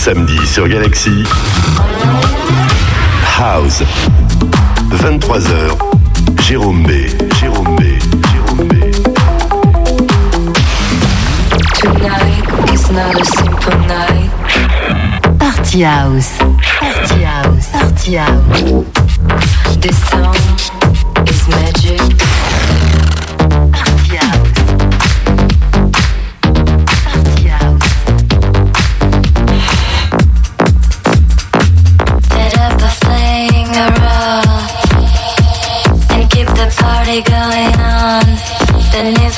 samedi sur Galaxy. House. 23h. Jérôme B. Jérôme B. Jérôme B. Tonight is not a simple night. Party House. Party House. Party House. The sound is magic.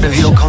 out of your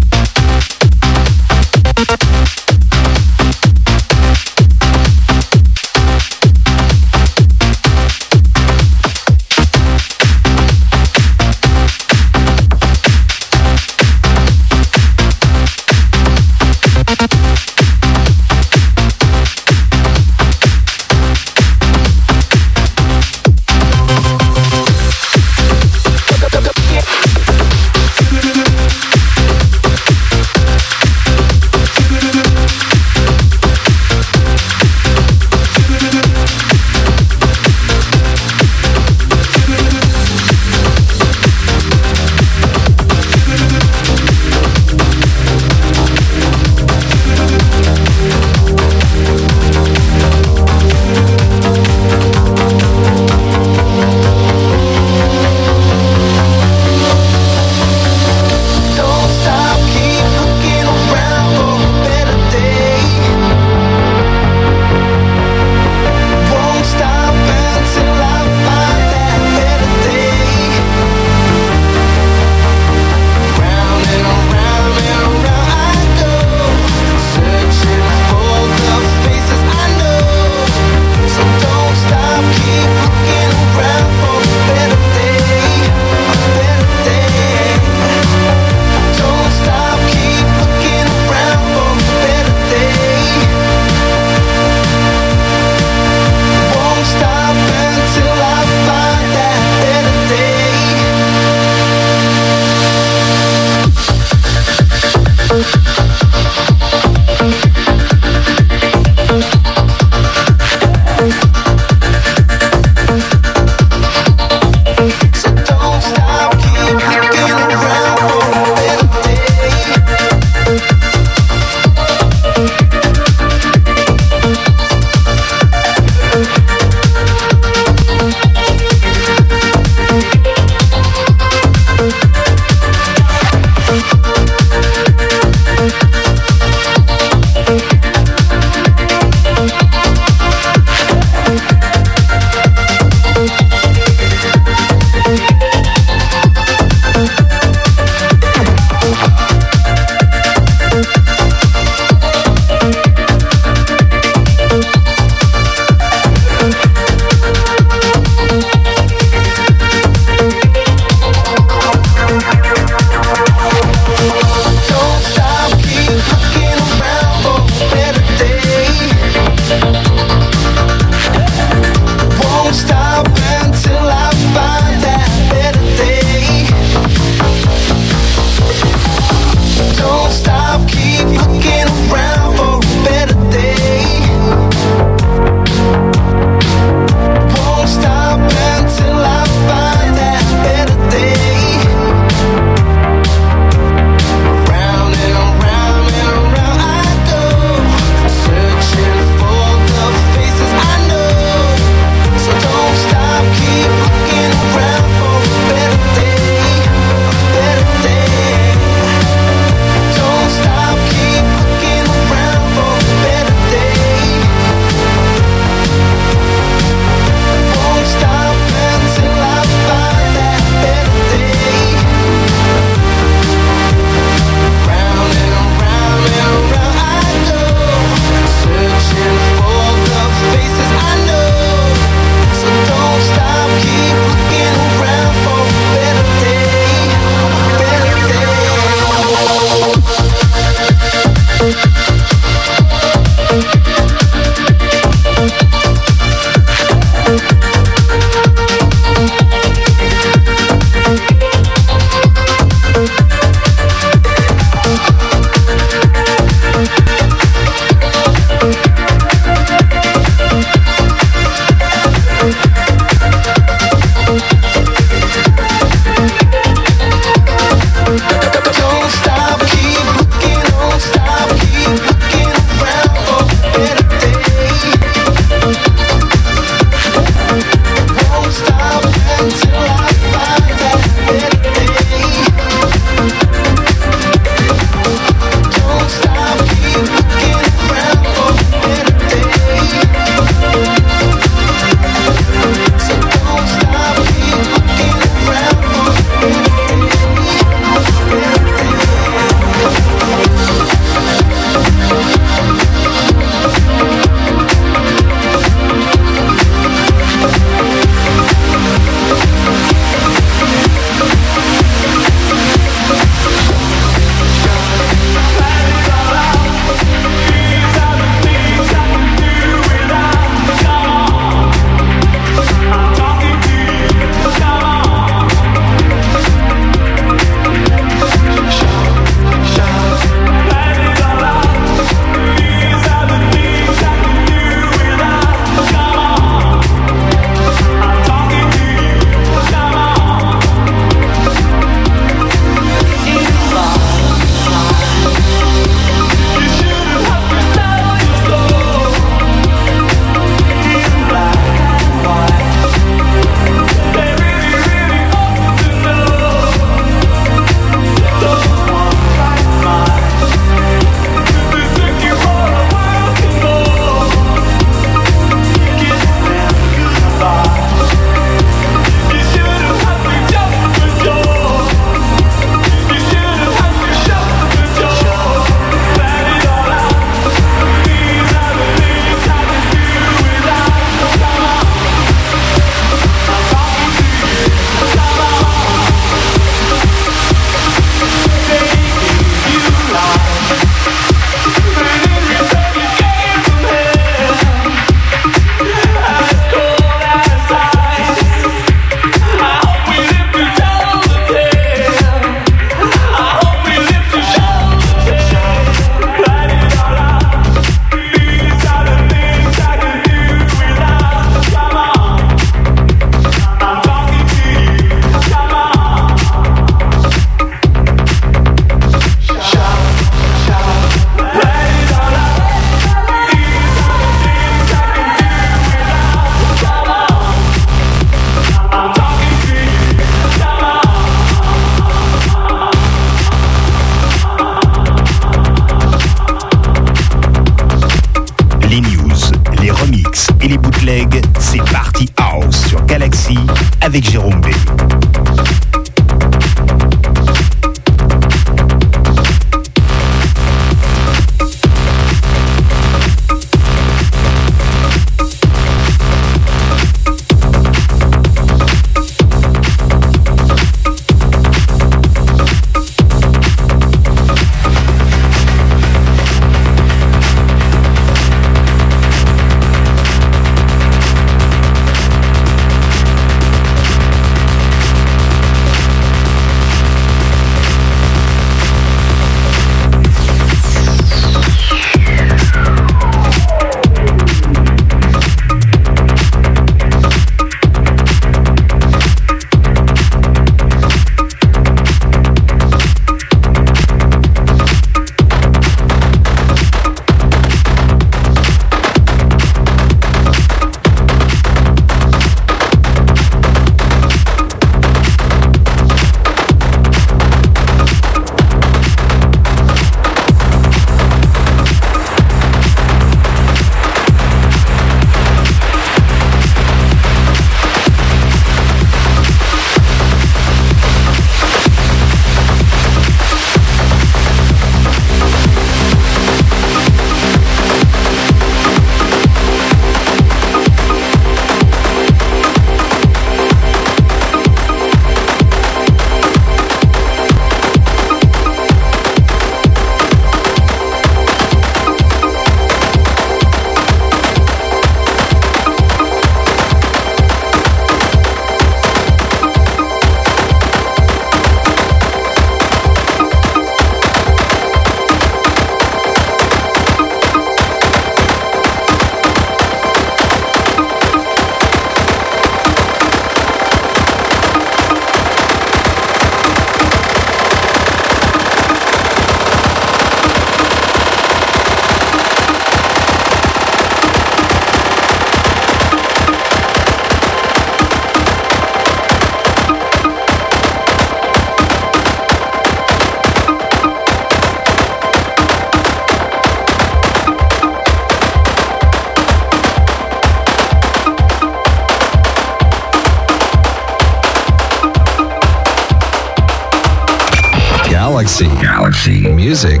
Music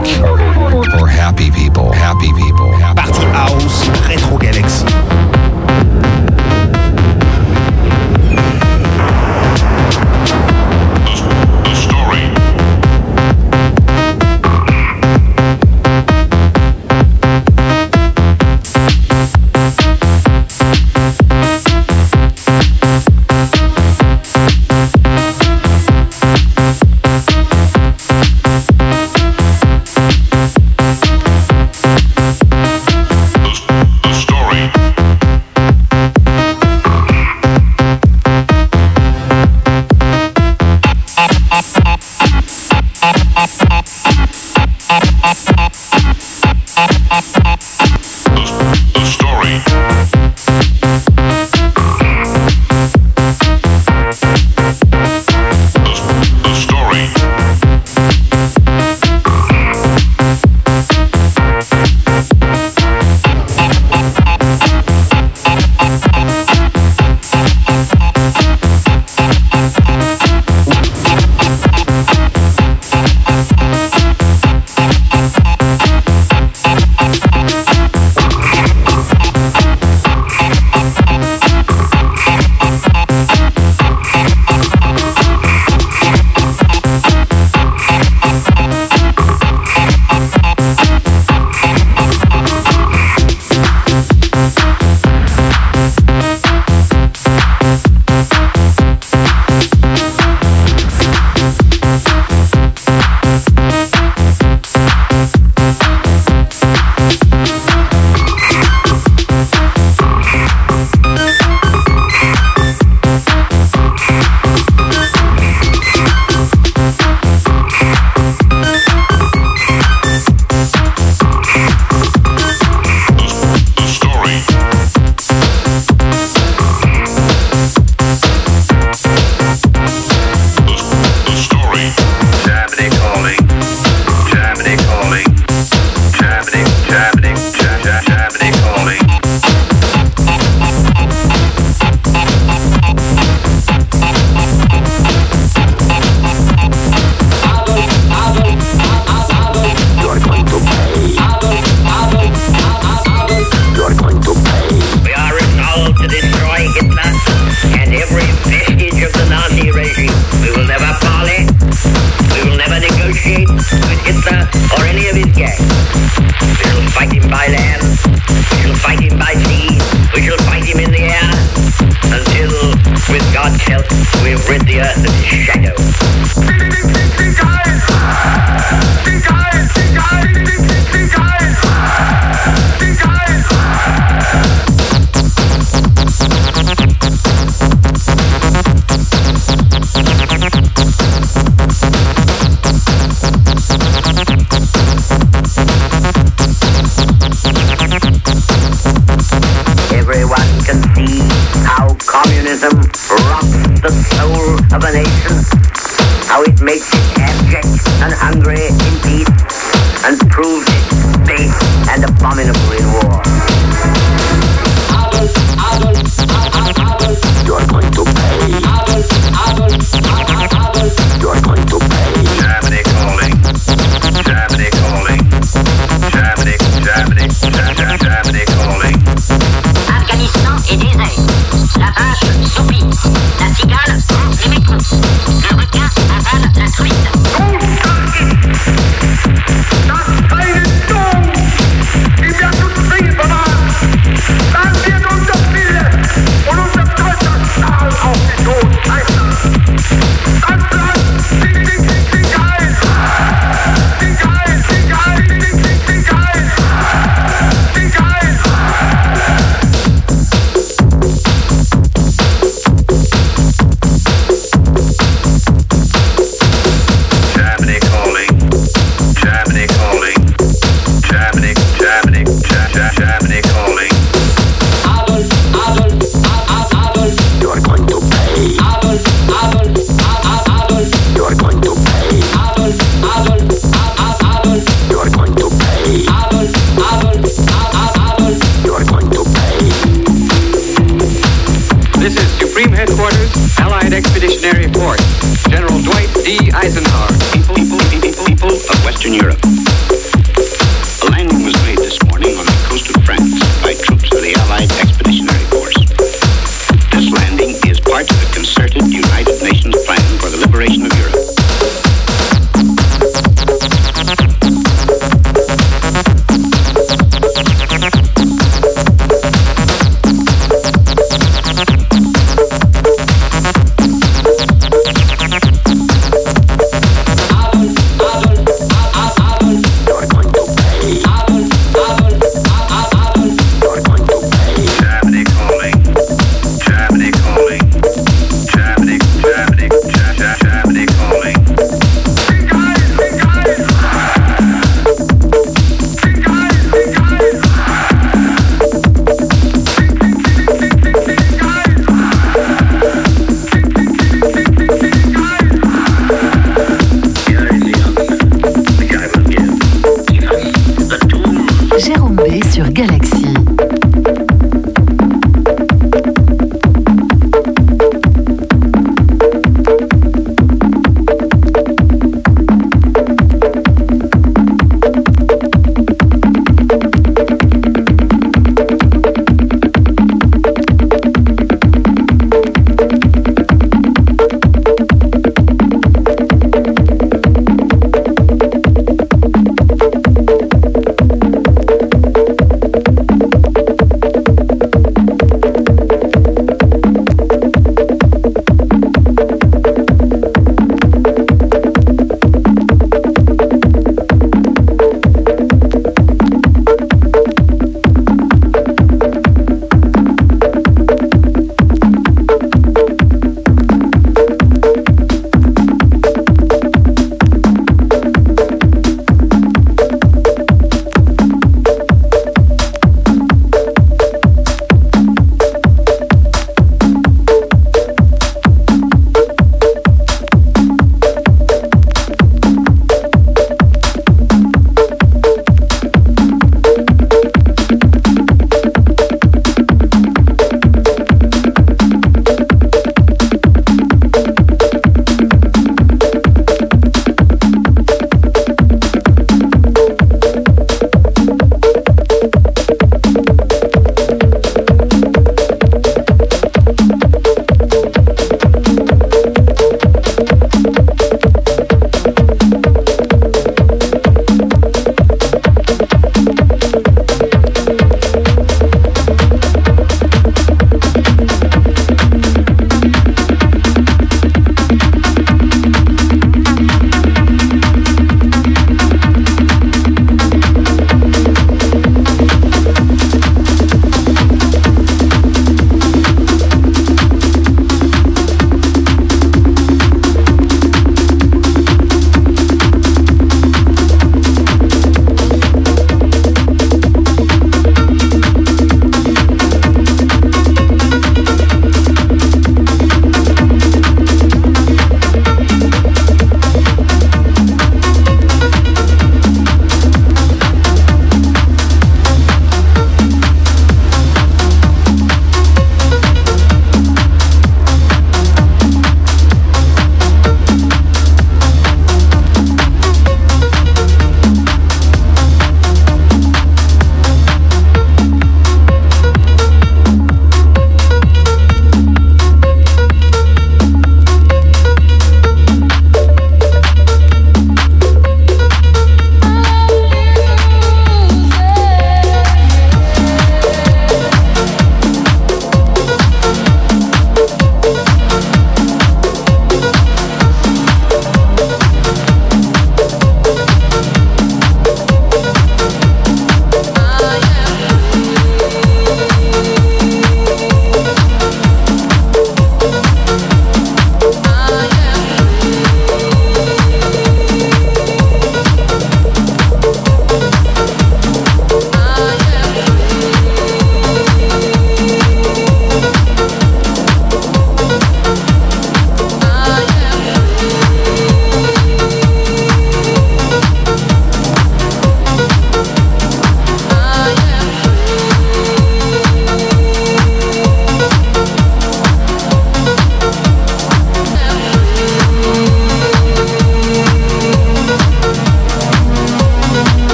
or happy